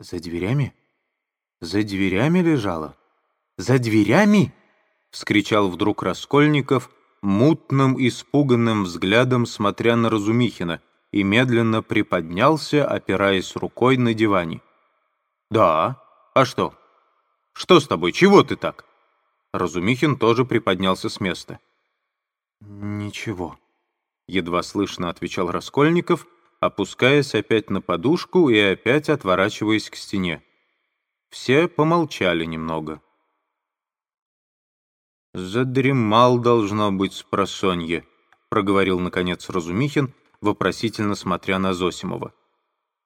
За дверями? За дверями лежала? За дверями? Вскричал вдруг Раскольников, мутным, испуганным взглядом смотря на Разумихина, и медленно приподнялся, опираясь рукой на диване. «Да? А что? Что с тобой? Чего ты так?» Разумихин тоже приподнялся с места. «Ничего», — едва слышно отвечал Раскольников, опускаясь опять на подушку и опять отворачиваясь к стене. Все помолчали немного. «Задремал, должно быть, с просонья», — проговорил, наконец, Разумихин, вопросительно смотря на Зосимова.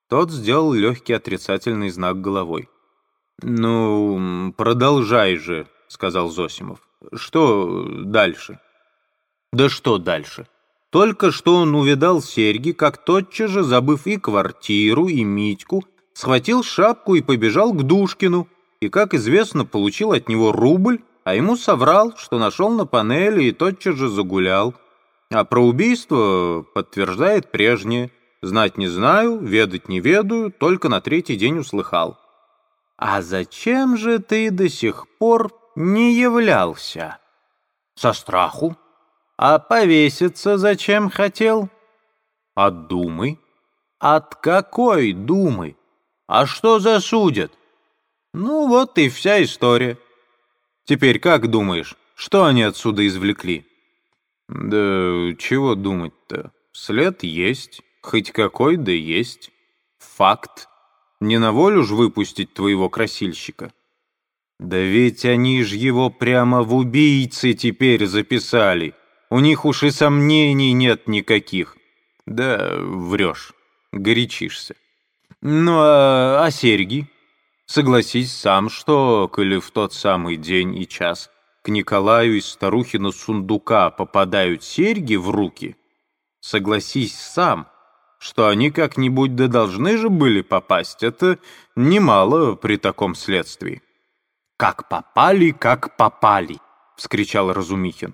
Тот сделал легкий отрицательный знак головой. «Ну, продолжай же», — сказал Зосимов. «Что дальше?» «Да что дальше?» Только что он увидал серьги, как тотчас же, забыв и квартиру, и Митьку, схватил шапку и побежал к Душкину, и, как известно, получил от него рубль, а ему соврал, что нашел на панели и тотчас же загулял. А про убийство подтверждает прежнее. Знать не знаю, ведать не ведаю, только на третий день услыхал. «А зачем же ты до сих пор не являлся?» «Со страху». «А повеситься зачем хотел?» «От думы». «От какой думы? А что засудят?» «Ну вот и вся история». «Теперь как думаешь, что они отсюда извлекли?» «Да чего думать-то? След есть, хоть какой да есть. Факт. Не на волю ж выпустить твоего красильщика». «Да ведь они ж его прямо в убийцы теперь записали. У них уж и сомнений нет никаких». «Да врешь, горячишься». «Ну а, а серьги?» Согласись сам, что, коли в тот самый день и час к Николаю из старухина сундука попадают серьги в руки, согласись сам, что они как-нибудь да должны же были попасть. Это немало при таком следствии. «Как попали, как попали!» — вскричал Разумихин.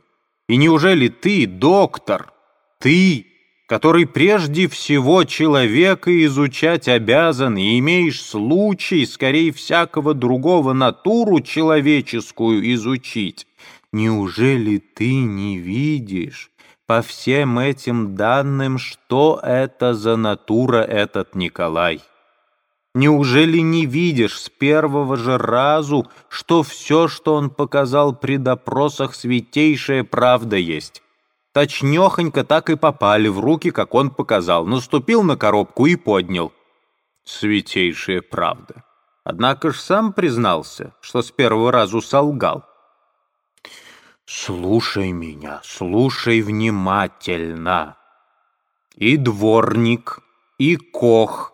«И неужели ты, доктор, ты, который прежде всего человека изучать обязан и имеешь случай, скорее всякого другого, натуру человеческую изучить. Неужели ты не видишь по всем этим данным, что это за натура этот Николай? Неужели не видишь с первого же разу, что все, что он показал при допросах, святейшая правда есть? Точнёхонько так и попали в руки, как он показал. Наступил на коробку и поднял. Святейшая правда. Однако ж сам признался, что с первого разу солгал. «Слушай меня, слушай внимательно. И дворник, и кох,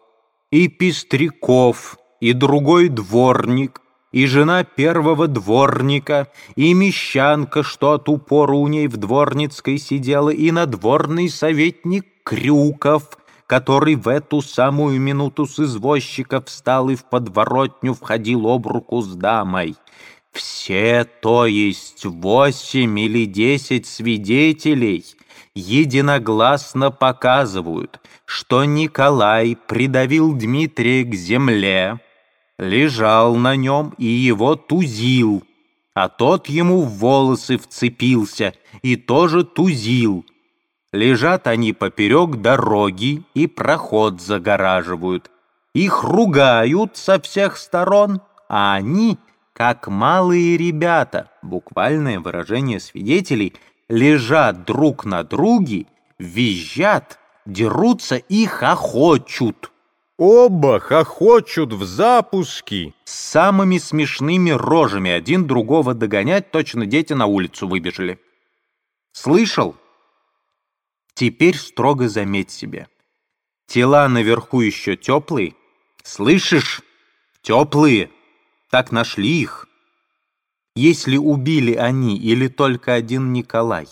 и Пестряков, и другой дворник, и жена первого дворника, и мещанка, что от упору у ней в дворницкой сидела, и надворный советник Крюков, который в эту самую минуту с извозчика встал и в подворотню входил об руку с дамой. Все, то есть восемь или десять свидетелей, единогласно показывают, что Николай придавил Дмитрия к земле, лежал на нем и его тузил, а тот ему в волосы вцепился и тоже тузил. Лежат они поперек дороги и проход загораживают. Их ругают со всех сторон, а они, как малые ребята, буквальное выражение свидетелей, лежат друг на друге, визжат, дерутся и хохочут. Оба хохочут в запуске. С самыми смешными рожами один другого догонять, точно дети на улицу выбежали. Слышал? Теперь строго заметь себе. Тела наверху еще теплые. Слышишь? Теплые. Так нашли их. Если убили они или только один Николай,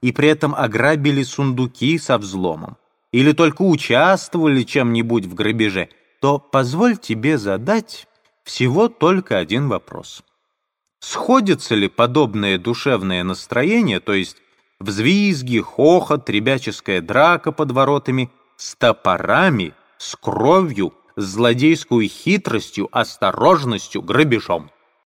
и при этом ограбили сундуки со взломом, или только участвовали чем-нибудь в грабеже, то позволь тебе задать всего только один вопрос. Сходится ли подобное душевное настроение, то есть взвизги, хохот, ребяческая драка под воротами, с топорами, с кровью, с злодейской хитростью, осторожностью, грабежом.